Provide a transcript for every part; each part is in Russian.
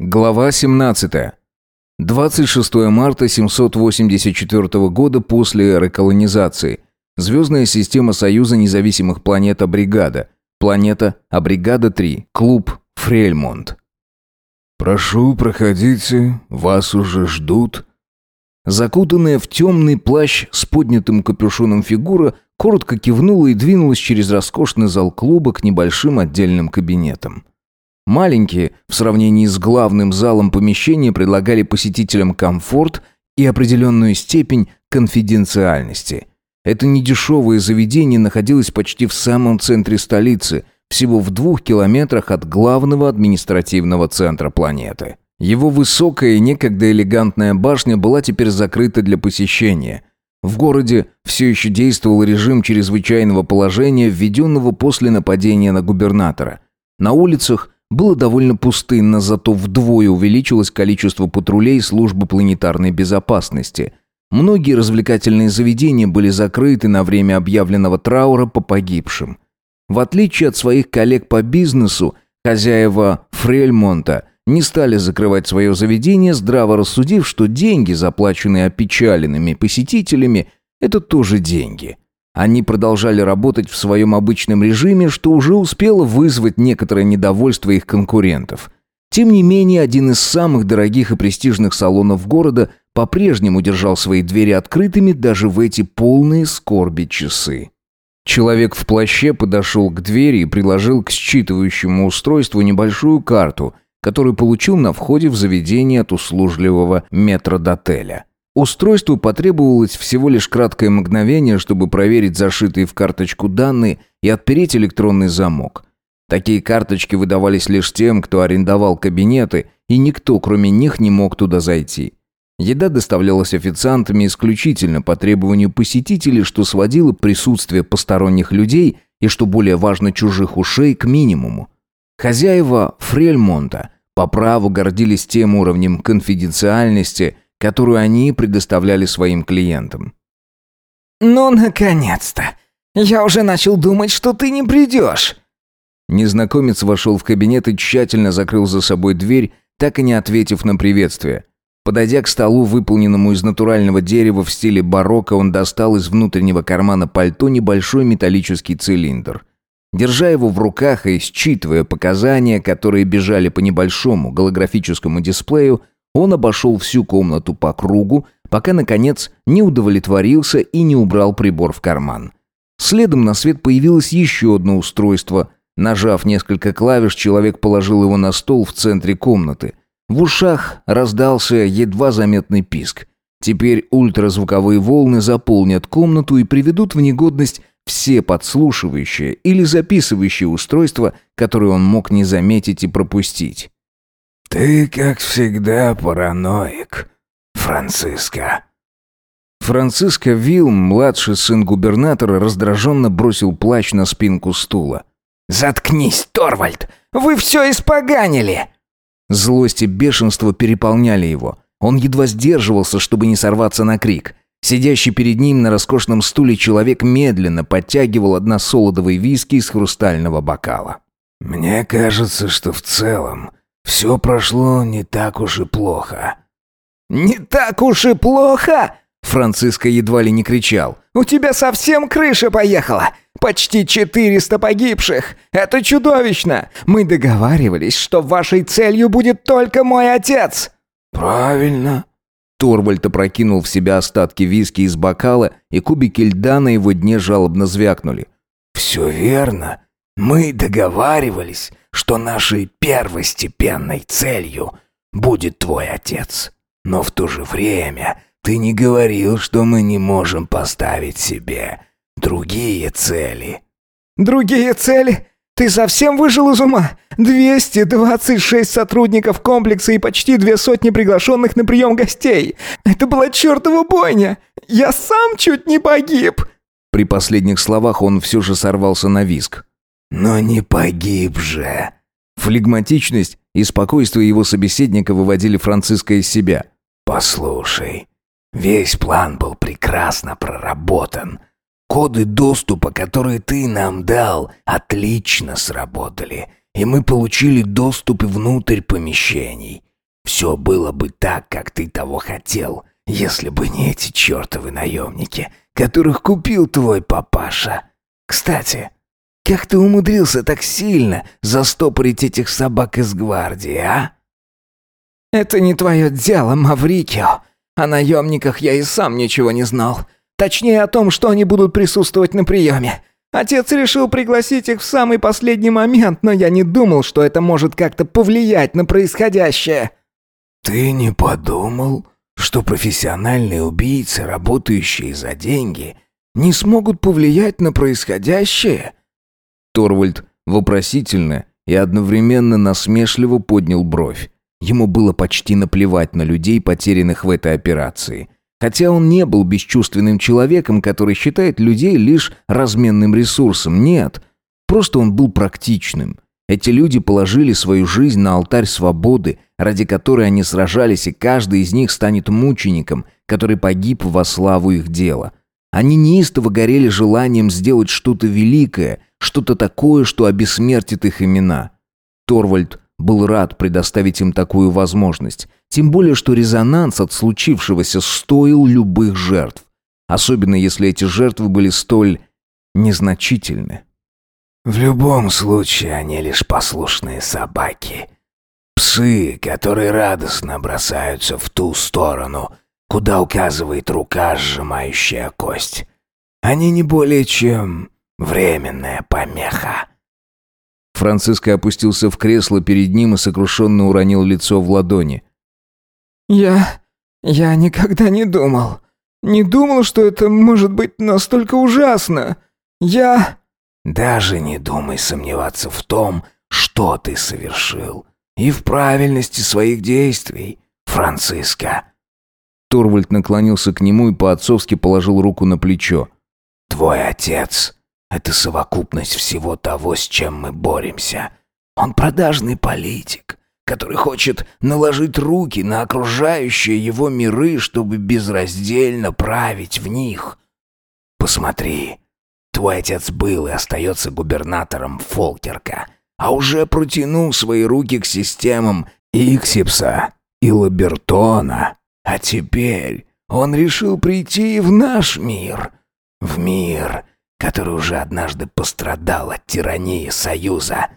Глава 17. 26 марта 784 года после реколонизации. Звездная система Союза независимых планет Абригада. Планета Абригада-3. Клуб Фрельмонт. «Прошу, проходите, вас уже ждут». Закутанная в темный плащ с поднятым капюшоном фигура коротко кивнула и двинулась через роскошный зал клуба к небольшим отдельным кабинетам. Маленькие, в сравнении с главным залом помещения, предлагали посетителям комфорт и определенную степень конфиденциальности. Это недешевое заведение находилось почти в самом центре столицы, всего в двух километрах от главного административного центра планеты. Его высокая и некогда элегантная башня была теперь закрыта для посещения. В городе все еще действовал режим чрезвычайного положения, введенного после нападения на губернатора. На улицах было довольно пустынно, зато вдвое увеличилось количество патрулей службы планетарной безопасности. Многие развлекательные заведения были закрыты на время объявленного траура по погибшим. В отличие от своих коллег по бизнесу, хозяева Фрельмонта не стали закрывать свое заведение, здраво рассудив, что деньги, заплаченные опечаленными посетителями, это тоже деньги – они продолжали работать в своем обычном режиме, что уже успело вызвать некоторое недовольство их конкурентов. Тем не менее, один из самых дорогих и престижных салонов города по-прежнему держал свои двери открытыми даже в эти полные скорби часы. Человек в плаще подошел к двери и приложил к считывающему устройству небольшую карту, которую получил на входе в заведение от услужливого метродотеля. Устройству потребовалось всего лишь краткое мгновение, чтобы проверить зашитые в карточку данные и отпереть электронный замок. Такие карточки выдавались лишь тем, кто арендовал кабинеты, и никто, кроме них, не мог туда зайти. Еда доставлялась официантами исключительно по требованию посетителей, что сводило присутствие посторонних людей и, что более важно, чужих ушей к минимуму. Хозяева Фрельмонта по праву гордились тем уровнем конфиденциальности – которую они предоставляли своим клиентам. «Ну, наконец-то! Я уже начал думать, что ты не придешь!» Незнакомец вошел в кабинет и тщательно закрыл за собой дверь, так и не ответив на приветствие. Подойдя к столу, выполненному из натурального дерева в стиле барокко, он достал из внутреннего кармана пальто небольшой металлический цилиндр. Держа его в руках и считывая показания, которые бежали по небольшому голографическому дисплею, он обошел всю комнату по кругу, пока, наконец, не удовлетворился и не убрал прибор в карман. Следом на свет появилось еще одно устройство. Нажав несколько клавиш, человек положил его на стол в центре комнаты. В ушах раздался едва заметный писк. Теперь ультразвуковые волны заполнят комнату и приведут в негодность все подслушивающие или записывающие устройства, которые он мог не заметить и пропустить. «Ты, как всегда, параноик, Франциско». Франциско Вилм, младший сын губернатора, раздраженно бросил плащ на спинку стула. «Заткнись, Торвальд! Вы все испоганили!» Злость и бешенство переполняли его. Он едва сдерживался, чтобы не сорваться на крик. Сидящий перед ним на роскошном стуле человек медленно подтягивал односолодовый виски из хрустального бокала. «Мне кажется, что в целом все прошло не так уж и плохо». «Не так уж и плохо?» Франциско едва ли не кричал. «У тебя совсем крыша поехала! Почти четыреста погибших! Это чудовищно! Мы договаривались, что вашей целью будет только мой отец!» «Правильно!» Торвальд опрокинул в себя остатки виски из бокала, и кубики льда на его дне жалобно звякнули. «Все верно. Мы договаривались, что нашей первостепенной целью будет твой отец. Но в то же время ты не говорил, что мы не можем поставить себе другие цели». «Другие цели? Ты совсем выжил из ума? 226 сотрудников комплекса и почти две сотни приглашенных на прием гостей. Это была чертова бойня. Я сам чуть не погиб». При последних словах он все же сорвался на виск. «Но не погиб же!» Флегматичность и спокойствие его собеседника выводили Франциска из себя. «Послушай, весь план был прекрасно проработан. Коды доступа, которые ты нам дал, отлично сработали, и мы получили доступ внутрь помещений. Все было бы так, как ты того хотел, если бы не эти чертовы наемники, которых купил твой папаша. Кстати, как ты умудрился так сильно застопорить этих собак из гвардии, а?» «Это не твое дело, Маврикио. О наемниках я и сам ничего не знал. Точнее, о том, что они будут присутствовать на приеме. Отец решил пригласить их в самый последний момент, но я не думал, что это может как-то повлиять на происходящее». «Ты не подумал, что профессиональные убийцы, работающие за деньги, не смогут повлиять на происходящее?» Торвальд вопросительно и одновременно насмешливо поднял бровь. Ему было почти наплевать на людей, потерянных в этой операции. Хотя он не был бесчувственным человеком, который считает людей лишь разменным ресурсом. Нет, просто он был практичным. Эти люди положили свою жизнь на алтарь свободы, ради которой они сражались, и каждый из них станет мучеником, который погиб во славу их дела. Они неистово горели желанием сделать что-то великое, что-то такое, что обессмертит их имена. Торвальд был рад предоставить им такую возможность, тем более что резонанс от случившегося стоил любых жертв, особенно если эти жертвы были столь незначительны. В любом случае, они лишь послушные собаки. Псы, которые радостно бросаются в ту сторону, куда указывает рука, сжимающая кость. Они не более чем временная помеха. Франциско опустился в кресло перед ним и сокрушенно уронил лицо в ладони. «Я... я никогда не думал. Не думал, что это может быть настолько ужасно. Я...» Даже не думай сомневаться в том, что ты совершил, и в правильности своих действий, Франциско. Торвальд наклонился к нему и по-отцовски положил руку на плечо. Твой отец — это совокупность всего того, с чем мы боремся. Он продажный политик, который хочет наложить руки на окружающие его миры, чтобы безраздельно править в них. Посмотри, Твой отец был и остается губернатором Фолкерка, а уже протянул свои руки к системам Иксипса и Лабертона. А теперь он решил прийти в наш мир. В мир, который уже однажды пострадал от тирании Союза.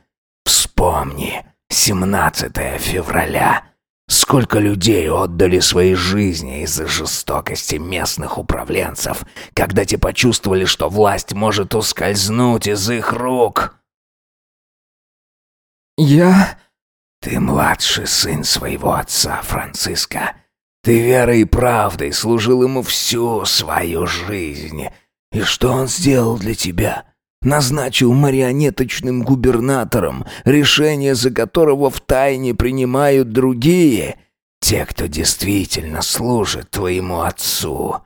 Вспомни, 17 февраля Сколько людей отдали свои жизни из-за жестокости местных управленцев, когда те почувствовали, что власть может ускользнуть из их рук. Я... Ты младший сын своего отца, Франциско. Ты верой и правдой служил ему всю свою жизнь. И что он сделал для тебя? назначил марионеточным губернатором, решение за которого втайне принимают другие, те, кто действительно служит твоему отцу».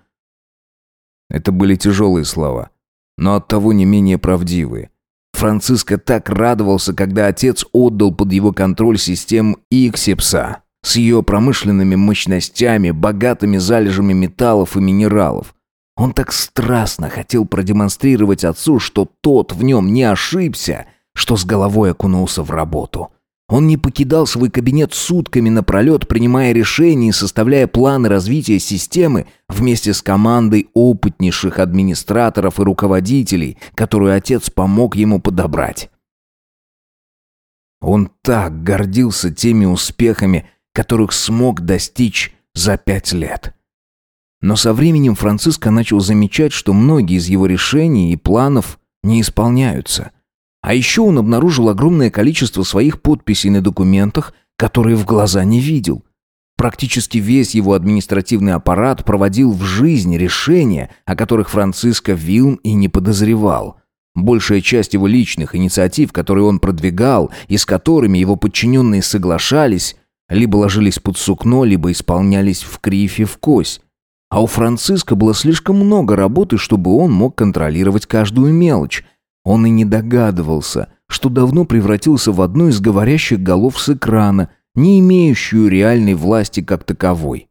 Это были тяжелые слова, но оттого не менее правдивые. Франциско так радовался, когда отец отдал под его контроль систему Иксепса с ее промышленными мощностями, богатыми залежами металлов и минералов. Он так страстно хотел продемонстрировать отцу, что тот в нем не ошибся, что с головой окунулся в работу. Он не покидал свой кабинет сутками напролет, принимая решения и составляя планы развития системы вместе с командой опытнейших администраторов и руководителей, которую отец помог ему подобрать. Он так гордился теми успехами, которых смог достичь за пять лет. Но со временем Франциско начал замечать, что многие из его решений и планов не исполняются. А еще он обнаружил огромное количество своих подписей на документах, которые в глаза не видел. Практически весь его административный аппарат проводил в жизнь решения, о которых Франциско Вилм и не подозревал. Большая часть его личных инициатив, которые он продвигал и с которыми его подчиненные соглашались, либо ложились под сукно, либо исполнялись в крифе в кость. А у Франциска было слишком много работы, чтобы он мог контролировать каждую мелочь. Он и не догадывался, что давно превратился в одну из говорящих голов с экрана, не имеющую реальной власти как таковой.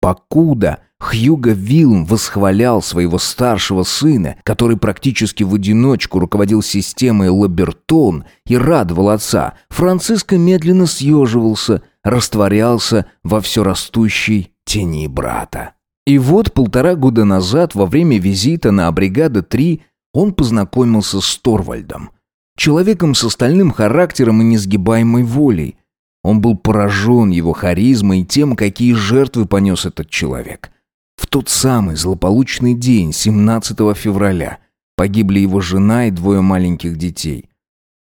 Покуда Хьюго Вилм восхвалял своего старшего сына, который практически в одиночку руководил системой Лабертон и радовал отца, Франциско медленно съеживался, растворялся во все растущей тени брата. И вот полтора года назад, во время визита на Бригада-3, он познакомился с Торвальдом. Человеком с остальным характером и несгибаемой волей. Он был поражен его харизмой и тем, какие жертвы понес этот человек. В тот самый злополучный день, 17 февраля, погибли его жена и двое маленьких детей.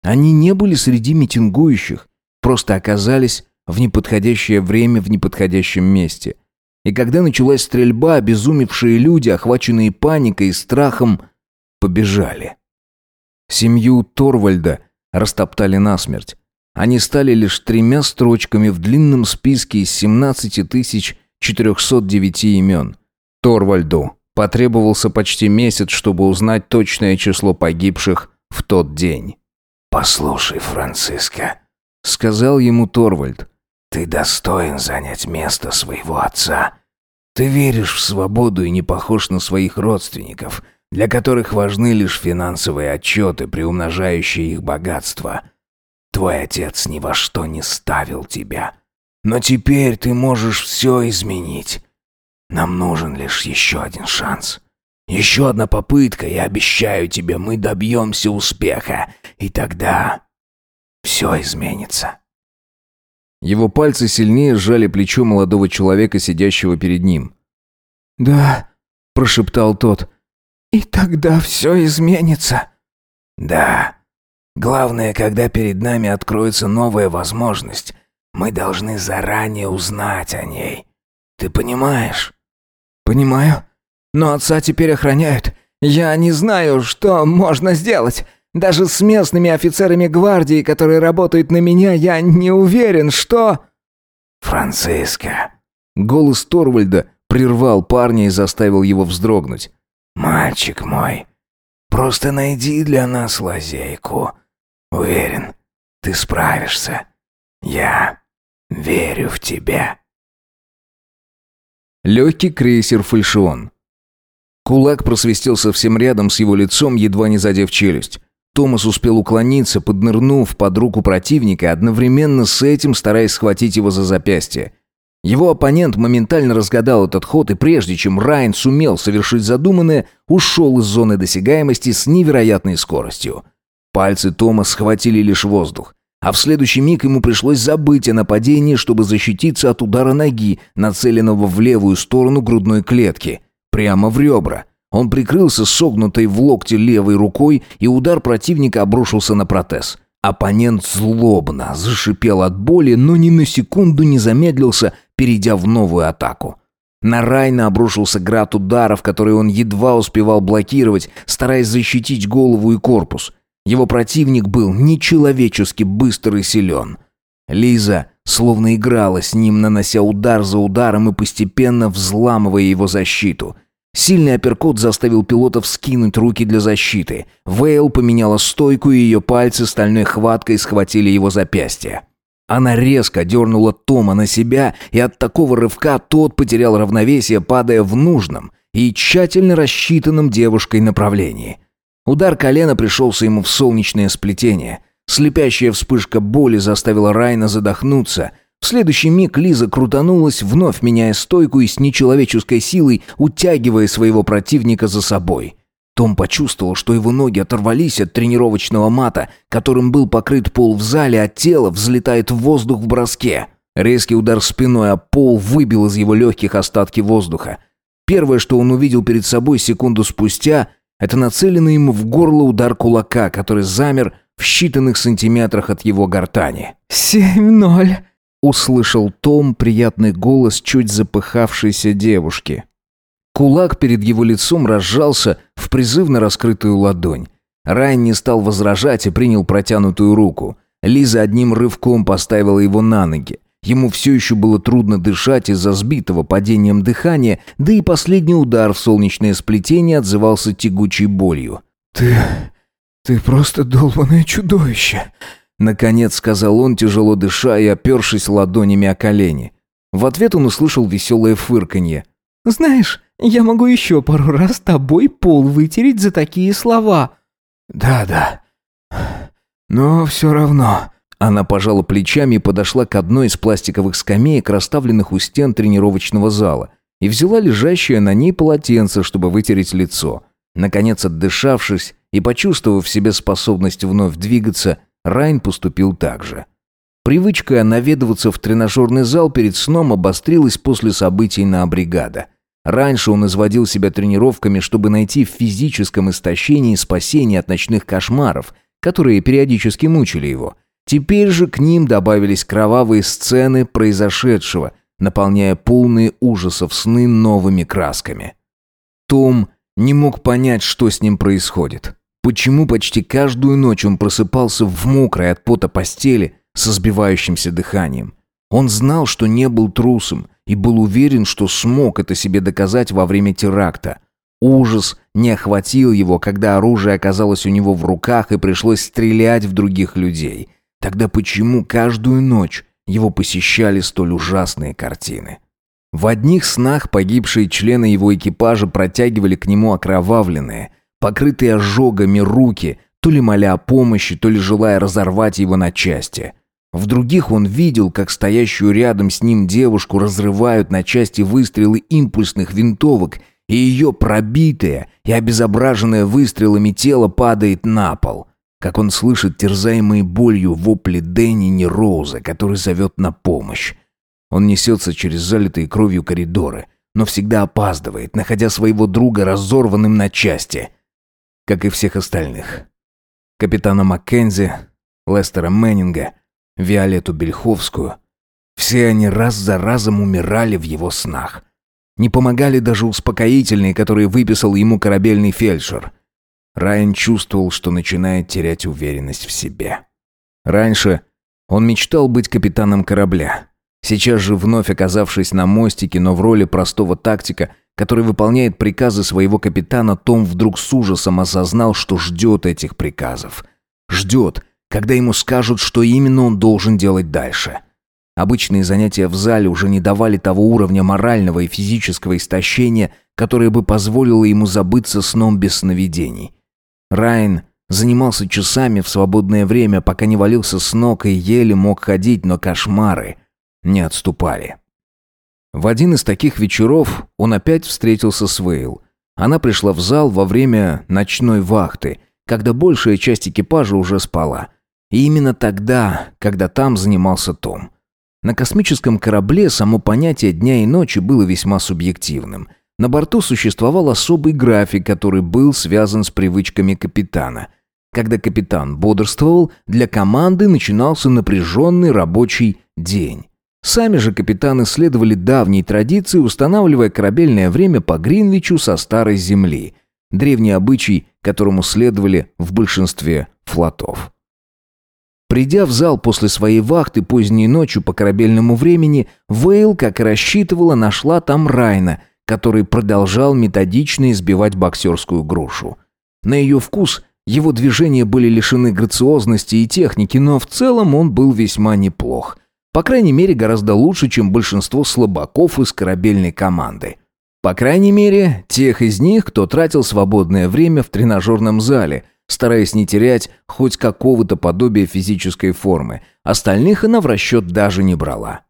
Они не были среди митингующих, просто оказались в неподходящее время в неподходящем месте. И когда началась стрельба, обезумевшие люди, охваченные паникой и страхом, побежали. Семью Торвальда растоптали насмерть. Они стали лишь тремя строчками в длинном списке из 17 409 имен. Торвальду потребовался почти месяц, чтобы узнать точное число погибших в тот день. «Послушай, Франциско», — сказал ему Торвальд, — «ты достоин занять место своего отца. Ты веришь в свободу и не похож на своих родственников, для которых важны лишь финансовые отчеты, приумножающие их богатство». Твой отец ни во что не ставил тебя. Но теперь ты можешь все изменить. Нам нужен лишь еще один шанс. Еще одна попытка, я обещаю тебе, мы добьемся успеха. И тогда все изменится». Его пальцы сильнее сжали плечо молодого человека, сидящего перед ним. «Да», — прошептал тот, — «и тогда все изменится». «Да», Главное, когда перед нами откроется новая возможность, мы должны заранее узнать о ней. Ты понимаешь? Понимаю. Но отца теперь охраняют. Я не знаю, что можно сделать. Даже с местными офицерами гвардии, которые работают на меня, я не уверен, что... Франциска. Голос Торвальда прервал парня и заставил его вздрогнуть. «Мальчик мой, просто найди для нас лазейку. Уверен, ты справишься. Я верю в тебя. Легкий крейсер «Фальшион». Кулак просвистел совсем рядом с его лицом, едва не задев челюсть. Томас успел уклониться, поднырнув под руку противника, одновременно с этим стараясь схватить его за запястье. Его оппонент моментально разгадал этот ход, и прежде чем Райан сумел совершить задуманное, ушел из зоны досягаемости с невероятной скоростью. Пальцы Тома схватили лишь воздух. А в следующий миг ему пришлось забыть о нападении, чтобы защититься от удара ноги, нацеленного в левую сторону грудной клетки. Прямо в ребра. Он прикрылся согнутой в локте левой рукой, и удар противника обрушился на протез. Оппонент злобно зашипел от боли, но ни на секунду не замедлился, перейдя в новую атаку. На Райна обрушился град ударов, которые он едва успевал блокировать, стараясь защитить голову и корпус. Его противник был нечеловечески быстр и силен. Лиза словно играла с ним, нанося удар за ударом и постепенно взламывая его защиту. Сильный апперкот заставил пилотов скинуть руки для защиты. Вейл поменяла стойку, и ее пальцы стальной хваткой схватили его запястье. Она резко дернула Тома на себя, и от такого рывка тот потерял равновесие, падая в нужном и тщательно рассчитанном девушкой направлении. Удар колена пришелся ему в солнечное сплетение. Слепящая вспышка боли заставила Райна задохнуться. В следующий миг Лиза крутанулась, вновь меняя стойку и с нечеловеческой силой утягивая своего противника за собой. Том почувствовал, что его ноги оторвались от тренировочного мата, которым был покрыт пол в зале, а тело взлетает в воздух в броске. Резкий удар спиной о пол выбил из его легких остатки воздуха. Первое, что он увидел перед собой секунду спустя, это нацеленный ему в горло удар кулака, который замер в считанных сантиметрах от его гортани. «Семь ноль», — услышал Том приятный голос чуть запыхавшейся девушки. Кулак перед его лицом разжался в призывно раскрытую ладонь. Райн не стал возражать и принял протянутую руку. Лиза одним рывком поставила его на ноги. Ему все еще было трудно дышать из-за сбитого падением дыхания, да и последний удар в солнечное сплетение отзывался тягучей болью. «Ты... ты просто долбанное чудовище!» Наконец сказал он, тяжело дыша и опершись ладонями о колени. В ответ он услышал веселое фырканье. «Знаешь, я могу еще пару раз тобой пол вытереть за такие слова». «Да-да. Но все равно...» Она пожала плечами и подошла к одной из пластиковых скамеек, расставленных у стен тренировочного зала, и взяла лежащее на ней полотенце, чтобы вытереть лицо. Наконец, отдышавшись и почувствовав в себе способность вновь двигаться, Райн поступил так же. Привычка наведываться в тренажерный зал перед сном обострилась после событий на бригада. Раньше он изводил себя тренировками, чтобы найти в физическом истощении спасение от ночных кошмаров, которые периодически мучили его. Теперь же к ним добавились кровавые сцены произошедшего, наполняя полные ужасов сны новыми красками. Том не мог понять, что с ним происходит. Почему почти каждую ночь он просыпался в мокрой от пота постели со сбивающимся дыханием. Он знал, что не был трусом, и был уверен, что смог это себе доказать во время теракта. Ужас не охватил его, когда оружие оказалось у него в руках и пришлось стрелять в других людей. Тогда почему каждую ночь его посещали столь ужасные картины? В одних снах погибшие члены его экипажа протягивали к нему окровавленные, покрытые ожогами руки, то ли моля о помощи, то ли желая разорвать его на части – в других он видел, как стоящую рядом с ним девушку разрывают на части выстрелы импульсных винтовок, и ее пробитое и обезображенное выстрелами тело падает на пол. Как он слышит терзаемые болью вопли Дэнни Нероуза, который зовет на помощь. Он несется через залитые кровью коридоры, но всегда опаздывает, находя своего друга разорванным на части. Как и всех остальных. Капитана Маккензи, Лестера Мэннинга — Виолетту Бельховскую. Все они раз за разом умирали в его снах. Не помогали даже успокоительные, которые выписал ему корабельный фельдшер. Райан чувствовал, что начинает терять уверенность в себе. Раньше он мечтал быть капитаном корабля. Сейчас же, вновь оказавшись на мостике, но в роли простого тактика, который выполняет приказы своего капитана, Том вдруг с ужасом осознал, что ждет этих приказов. Ждет, когда ему скажут, что именно он должен делать дальше. Обычные занятия в зале уже не давали того уровня морального и физического истощения, которое бы позволило ему забыться сном без сновидений. Райан занимался часами в свободное время, пока не валился с ног и еле мог ходить, но кошмары не отступали. В один из таких вечеров он опять встретился с Вейл. Она пришла в зал во время ночной вахты, когда большая часть экипажа уже спала. И именно тогда, когда там занимался Том. На космическом корабле само понятие дня и ночи было весьма субъективным. На борту существовал особый график, который был связан с привычками капитана. Когда капитан бодрствовал, для команды начинался напряженный рабочий день. Сами же капитаны следовали давней традиции, устанавливая корабельное время по Гринвичу со старой земли. Древний обычай, которому следовали в большинстве флотов. Придя в зал после своей вахты поздней ночью по корабельному времени, Вейл, как и рассчитывала, нашла там Райна, который продолжал методично избивать боксерскую грушу. На ее вкус его движения были лишены грациозности и техники, но в целом он был весьма неплох. По крайней мере, гораздо лучше, чем большинство слабаков из корабельной команды. По крайней мере, тех из них, кто тратил свободное время в тренажерном зале – стараясь не терять хоть какого-то подобия физической формы. Остальных она в расчет даже не брала.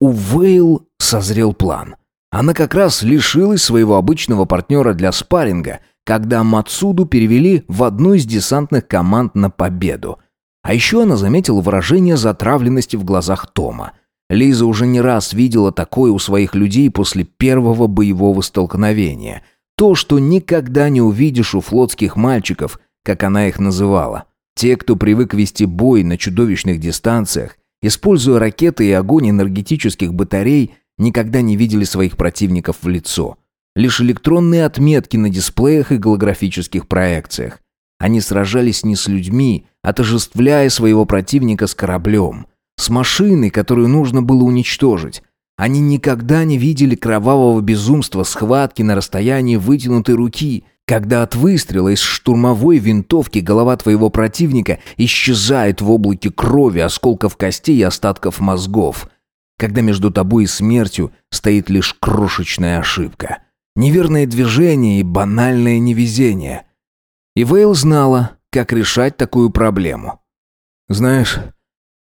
У Вейл созрел план. Она как раз лишилась своего обычного партнера для спарринга, когда Мацуду перевели в одну из десантных команд на победу. А еще она заметила выражение затравленности в глазах Тома. Лиза уже не раз видела такое у своих людей после первого боевого столкновения. То, что никогда не увидишь у флотских мальчиков – как она их называла. Те, кто привык вести бой на чудовищных дистанциях, используя ракеты и огонь энергетических батарей, никогда не видели своих противников в лицо. Лишь электронные отметки на дисплеях и голографических проекциях. Они сражались не с людьми, отождествляя своего противника с кораблем, с машиной, которую нужно было уничтожить. Они никогда не видели кровавого безумства схватки на расстоянии вытянутой руки, когда от выстрела из штурмовой винтовки голова твоего противника исчезает в облаке крови, осколков костей и остатков мозгов. Когда между тобой и смертью стоит лишь крошечная ошибка. Неверное движение и банальное невезение. И Вейл знала, как решать такую проблему. «Знаешь,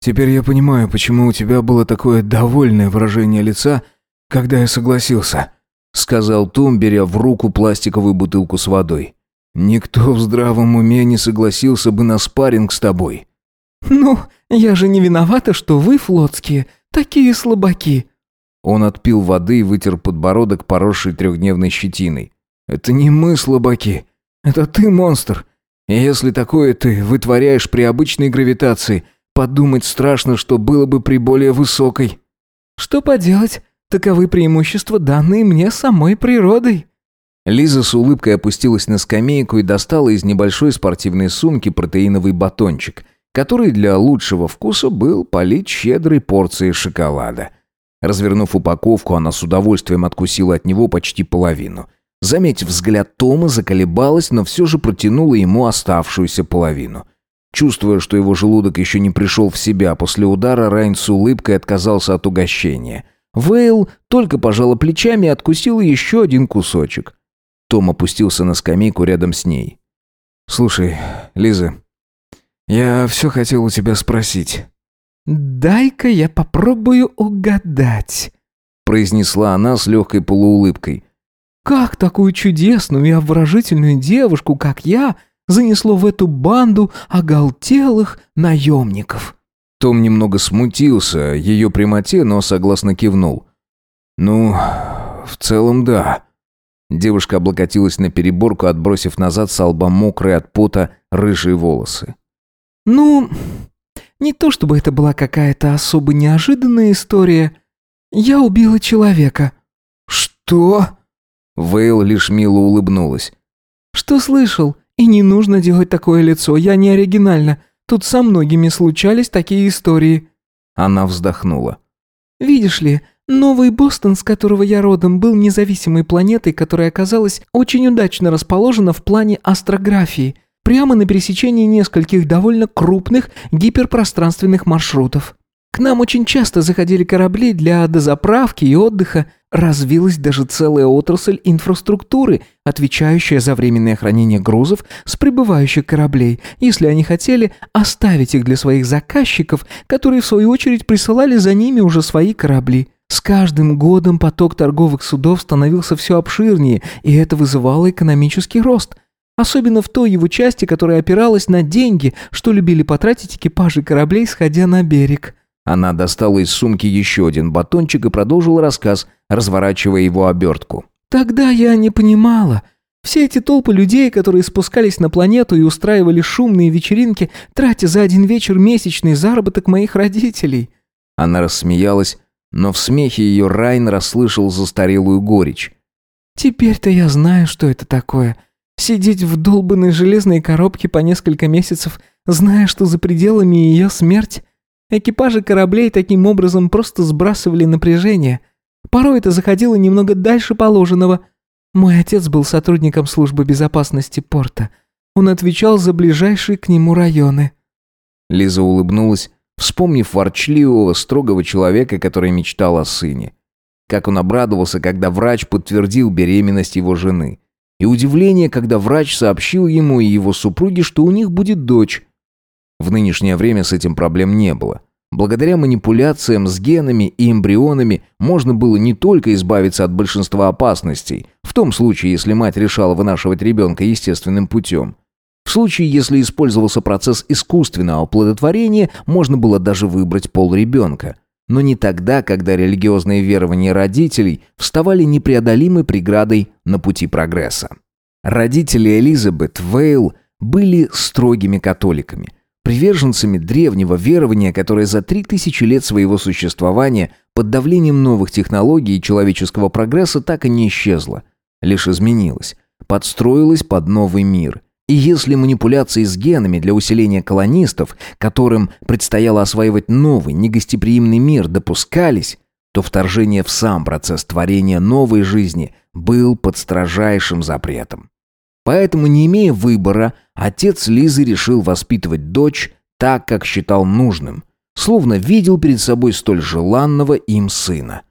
Теперь я понимаю, почему у тебя было такое довольное выражение лица, когда я согласился», — сказал Том, беря в руку пластиковую бутылку с водой. «Никто в здравом уме не согласился бы на спарринг с тобой». «Ну, я же не виновата, что вы, флотские, такие слабаки». Он отпил воды и вытер подбородок, поросший трехдневной щетиной. «Это не мы слабаки. Это ты монстр. Если такое ты вытворяешь при обычной гравитации, подумать страшно, что было бы при более высокой». «Что поделать? Таковы преимущества, данные мне самой природой». Лиза с улыбкой опустилась на скамейку и достала из небольшой спортивной сумки протеиновый батончик, который для лучшего вкуса был полить щедрой порцией шоколада. Развернув упаковку, она с удовольствием откусила от него почти половину. Заметив взгляд Тома, заколебалась, но все же протянула ему оставшуюся половину. Чувствуя, что его желудок еще не пришел в себя после удара, Райн с улыбкой отказался от угощения. Вейл только пожала плечами и откусила еще один кусочек. Том опустился на скамейку рядом с ней. «Слушай, Лиза, я все хотел у тебя спросить». «Дай-ка я попробую угадать», — произнесла она с легкой полуулыбкой. «Как такую чудесную и обворожительную девушку, как я, занесло в эту банду оголтелых наемников?» Том немного смутился ее прямоте, но согласно кивнул. «Ну, в целом да». Девушка облокотилась на переборку, отбросив назад с лба мокрые от пота рыжие волосы. «Ну, не то чтобы это была какая-то особо неожиданная история. Я убила человека». «Что?» Вейл лишь мило улыбнулась. «Что слышал? И не нужно делать такое лицо, я не оригинальна. Тут со многими случались такие истории». Она вздохнула. «Видишь ли, Новый Бостон, с которого я родом, был независимой планетой, которая оказалась очень удачно расположена в плане астрографии, прямо на пересечении нескольких довольно крупных гиперпространственных маршрутов. К нам очень часто заходили корабли для дозаправки и отдыха, развилась даже целая отрасль инфраструктуры, отвечающая за временное хранение грузов с прибывающих кораблей, если они хотели оставить их для своих заказчиков, которые в свою очередь присылали за ними уже свои корабли. С каждым годом поток торговых судов становился все обширнее, и это вызывало экономический рост. Особенно в той его части, которая опиралась на деньги, что любили потратить экипажи кораблей, сходя на берег. Она достала из сумки еще один батончик и продолжила рассказ, разворачивая его обертку. «Тогда я не понимала. Все эти толпы людей, которые спускались на планету и устраивали шумные вечеринки, тратя за один вечер месячный заработок моих родителей». Она рассмеялась, но в смехе ее Райн расслышал застарелую горечь. «Теперь-то я знаю, что это такое. Сидеть в долбанной железной коробке по несколько месяцев, зная, что за пределами ее смерть. Экипажи кораблей таким образом просто сбрасывали напряжение. Порой это заходило немного дальше положенного. Мой отец был сотрудником службы безопасности порта. Он отвечал за ближайшие к нему районы». Лиза улыбнулась, вспомнив ворчливого, строгого человека, который мечтал о сыне. Как он обрадовался, когда врач подтвердил беременность его жены. И удивление, когда врач сообщил ему и его супруге, что у них будет дочь. В нынешнее время с этим проблем не было. Благодаря манипуляциям с генами и эмбрионами можно было не только избавиться от большинства опасностей, в том случае, если мать решала вынашивать ребенка естественным путем, в случае, если использовался процесс искусственного оплодотворения, можно было даже выбрать пол ребенка. Но не тогда, когда религиозные верования родителей вставали непреодолимой преградой на пути прогресса. Родители Элизабет Вейл были строгими католиками, приверженцами древнего верования, которое за три тысячи лет своего существования под давлением новых технологий и человеческого прогресса так и не исчезло, лишь изменилось, подстроилось под новый мир – и если манипуляции с генами для усиления колонистов, которым предстояло осваивать новый, негостеприимный мир, допускались, то вторжение в сам процесс творения новой жизни был под строжайшим запретом. Поэтому, не имея выбора, отец Лизы решил воспитывать дочь так, как считал нужным, словно видел перед собой столь желанного им сына.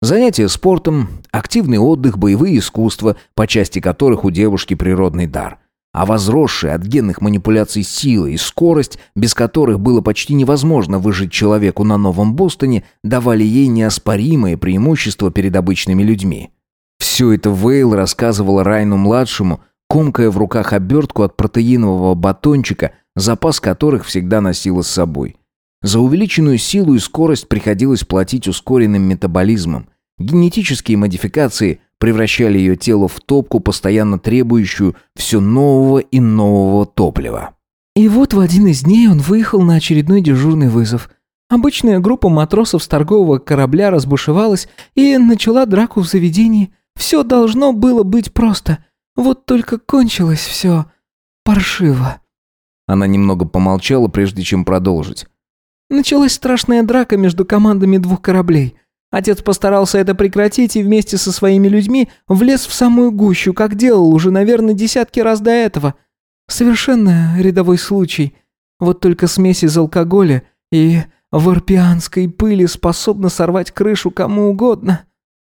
Занятия спортом, активный отдых, боевые искусства, по части которых у девушки природный дар – а возросшие от генных манипуляций сила и скорость, без которых было почти невозможно выжить человеку на Новом Бостоне, давали ей неоспоримое преимущество перед обычными людьми. Все это Вейл рассказывала Райну-младшему, комкая в руках обертку от протеинового батончика, запас которых всегда носила с собой. За увеличенную силу и скорость приходилось платить ускоренным метаболизмом. Генетические модификации превращали ее тело в топку, постоянно требующую все нового и нового топлива. И вот в один из дней он выехал на очередной дежурный вызов. Обычная группа матросов с торгового корабля разбушевалась и начала драку в заведении. Все должно было быть просто. Вот только кончилось все паршиво. Она немного помолчала, прежде чем продолжить. Началась страшная драка между командами двух кораблей. Отец постарался это прекратить и вместе со своими людьми влез в самую гущу, как делал уже, наверное, десятки раз до этого. Совершенно рядовой случай. Вот только смесь из алкоголя и варпианской пыли способна сорвать крышу кому угодно.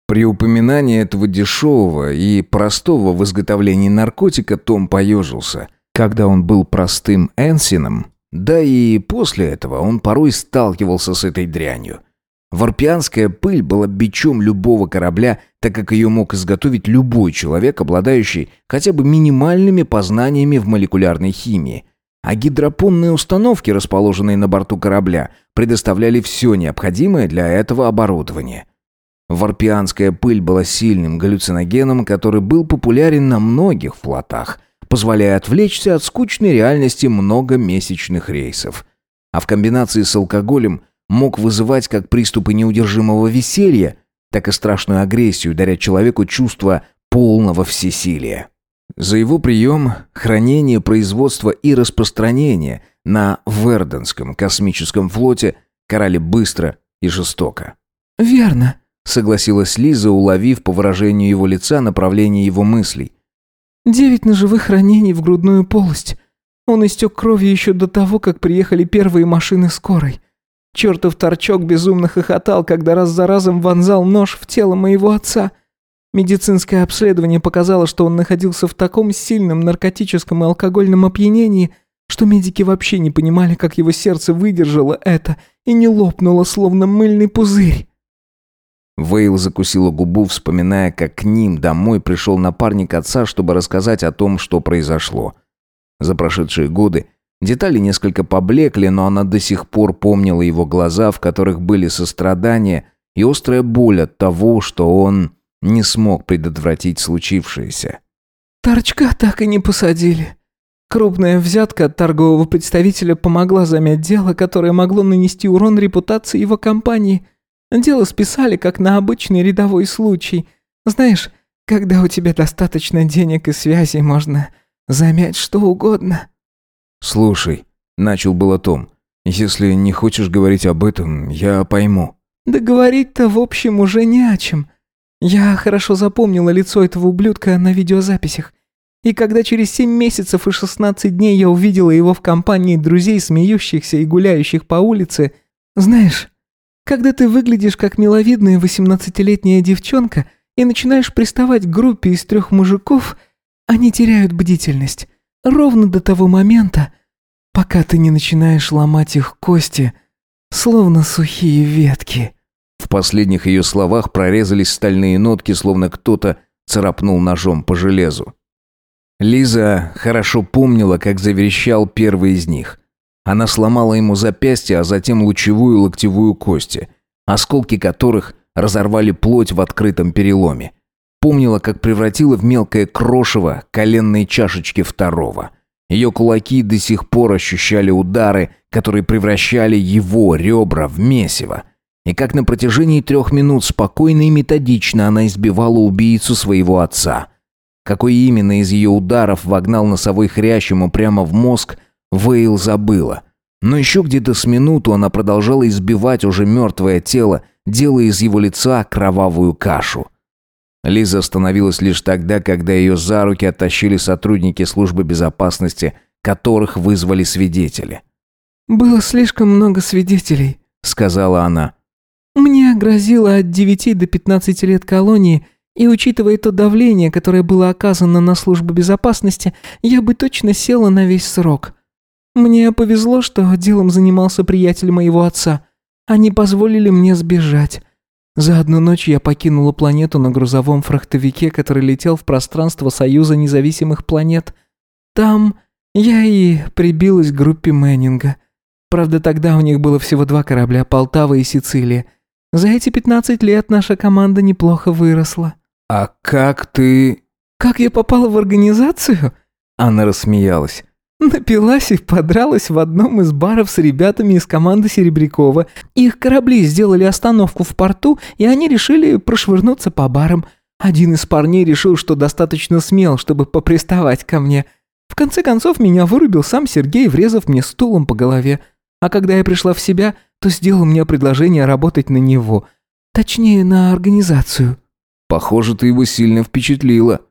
При упоминании этого дешевого и простого в изготовлении наркотика Том поежился. Когда он был простым энсином, да и после этого он порой сталкивался с этой дрянью. Варпианская пыль была бичом любого корабля, так как ее мог изготовить любой человек, обладающий хотя бы минимальными познаниями в молекулярной химии. А гидропонные установки, расположенные на борту корабля, предоставляли все необходимое для этого оборудования. Варпианская пыль была сильным галлюциногеном, который был популярен на многих флотах, позволяя отвлечься от скучной реальности многомесячных рейсов. А в комбинации с алкоголем мог вызывать как приступы неудержимого веселья, так и страшную агрессию, даря человеку чувство полного всесилия. За его прием, хранение, производство и распространение на Верденском космическом флоте карали быстро и жестоко. «Верно», — согласилась Лиза, уловив по выражению его лица направление его мыслей. Девять ножевых ранений в грудную полость. Он истек кровью еще до того, как приехали первые машины скорой. Чертов торчок безумно хохотал, когда раз за разом вонзал нож в тело моего отца. Медицинское обследование показало, что он находился в таком сильном наркотическом и алкогольном опьянении, что медики вообще не понимали, как его сердце выдержало это и не лопнуло, словно мыльный пузырь. Вейл закусила губу, вспоминая, как к ним домой пришел напарник отца, чтобы рассказать о том, что произошло. За прошедшие годы детали несколько поблекли, но она до сих пор помнила его глаза, в которых были сострадание и острая боль от того, что он не смог предотвратить случившееся. «Торчка так и не посадили. Крупная взятка от торгового представителя помогла замять дело, которое могло нанести урон репутации его компании». Дело списали как на обычный рядовой случай. Знаешь, когда у тебя достаточно денег и связей, можно замять что угодно». «Слушай», — начал было Том, — «если не хочешь говорить об этом, я пойму». «Да говорить-то в общем уже не о чем. Я хорошо запомнила лицо этого ублюдка на видеозаписях. И когда через семь месяцев и шестнадцать дней я увидела его в компании друзей, смеющихся и гуляющих по улице, знаешь, когда ты выглядишь как миловидная восемнадцатилетняя девчонка и начинаешь приставать к группе из трех мужиков, они теряют бдительность. Ровно до того момента, пока ты не начинаешь ломать их кости, словно сухие ветки». В последних ее словах прорезались стальные нотки, словно кто-то царапнул ножом по железу. Лиза хорошо помнила, как заверещал первый из них. Она сломала ему запястье, а затем лучевую и локтевую кости, осколки которых разорвали плоть в открытом переломе. Помнила, как превратила в мелкое крошево коленные чашечки второго. Ее кулаки до сих пор ощущали удары, которые превращали его ребра в месиво. И как на протяжении трех минут спокойно и методично она избивала убийцу своего отца. Какой именно из ее ударов вогнал носовой хрящ ему прямо в мозг, Вейл забыла. Но еще где-то с минуту она продолжала избивать уже мертвое тело, делая из его лица кровавую кашу. Лиза остановилась лишь тогда, когда ее за руки оттащили сотрудники службы безопасности, которых вызвали свидетели. «Было слишком много свидетелей», — сказала она. «Мне грозило от девяти до пятнадцати лет колонии И учитывая то давление, которое было оказано на службу безопасности, я бы точно села на весь срок. Мне повезло, что делом занимался приятель моего отца. Они позволили мне сбежать. За одну ночь я покинула планету на грузовом фрахтовике, который летел в пространство Союза независимых планет. Там я и прибилась к группе Мэннинга. Правда, тогда у них было всего два корабля – Полтава и Сицилия. За эти 15 лет наша команда неплохо выросла. «А как ты...» «Как я попала в организацию?» Она рассмеялась. Напилась и подралась в одном из баров с ребятами из команды Серебрякова. Их корабли сделали остановку в порту, и они решили прошвырнуться по барам. Один из парней решил, что достаточно смел, чтобы поприставать ко мне. В конце концов, меня вырубил сам Сергей, врезав мне стулом по голове. А когда я пришла в себя, то сделал мне предложение работать на него. Точнее, на организацию. Похоже, ты его сильно впечатлила.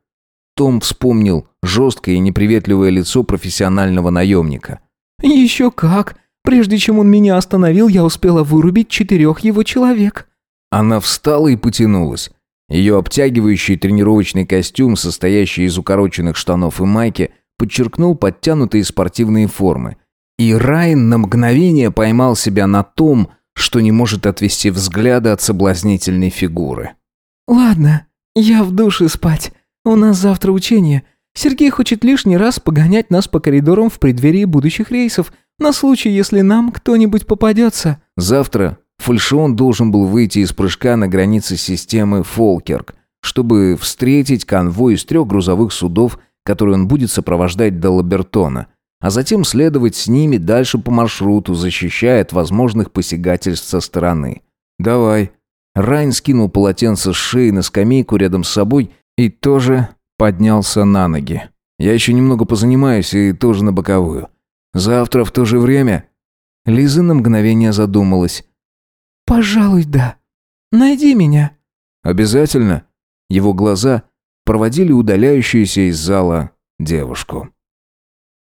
Том вспомнил жесткое и неприветливое лицо профессионального наемника. «Еще как! Прежде чем он меня остановил, я успела вырубить четырех его человек». Она встала и потянулась. Ее обтягивающий тренировочный костюм, состоящий из укороченных штанов и майки, подчеркнул подтянутые спортивные формы. И Райан на мгновение поймал себя на том, что не может отвести взгляда от соблазнительной фигуры. «Ладно, я в душе спать. У нас завтра учение. Сергей хочет лишний раз погонять нас по коридорам в преддверии будущих рейсов, на случай, если нам кто-нибудь попадется». Завтра фальшион должен был выйти из прыжка на границе системы Фолкерк, чтобы встретить конвой из трех грузовых судов, который он будет сопровождать до Лабертона, а затем следовать с ними дальше по маршруту, защищая от возможных посягательств со стороны. «Давай». Райн скинул полотенце с шеи на скамейку рядом с собой и тоже поднялся на ноги. «Я еще немного позанимаюсь и тоже на боковую. Завтра в то же время...» Лиза на мгновение задумалась. «Пожалуй, да. Найди меня». «Обязательно?» Его глаза проводили удаляющуюся из зала девушку.